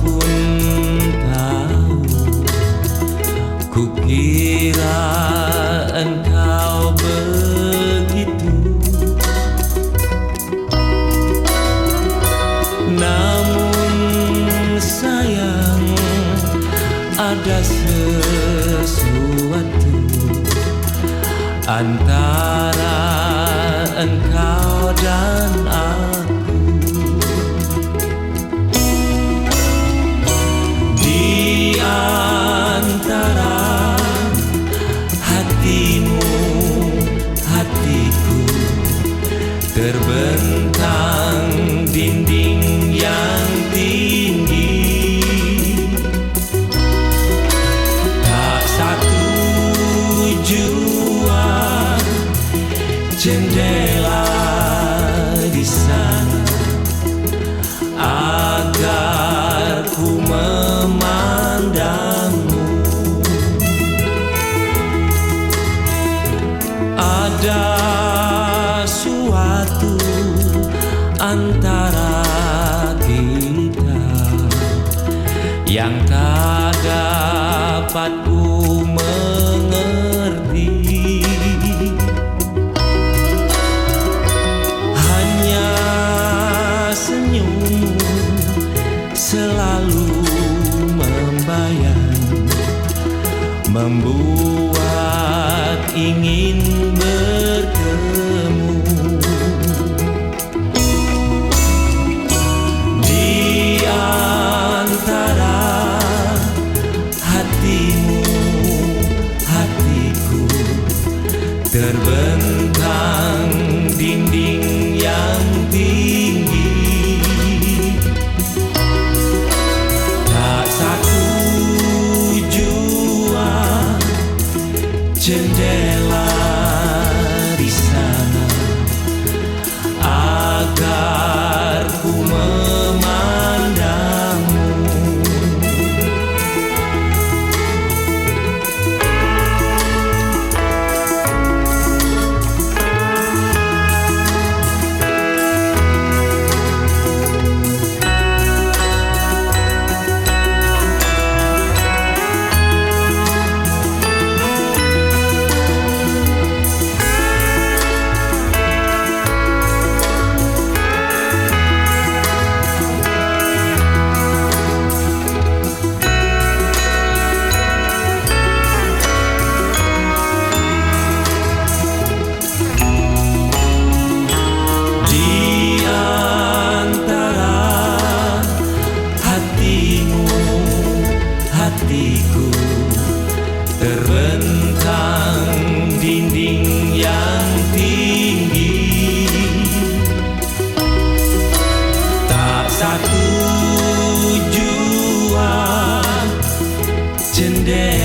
pun tahu. Kukira engkau begitu. Namun sayang ada sesuatu Antara engkau dan aku jendela di sana. Agar ku memandangmu. Ada suatu antara kita yang tak dapat ku selalu membayang membuat ingin bertemu. Di antara hatimu hatiku terbentang dinding yang tinggi ended.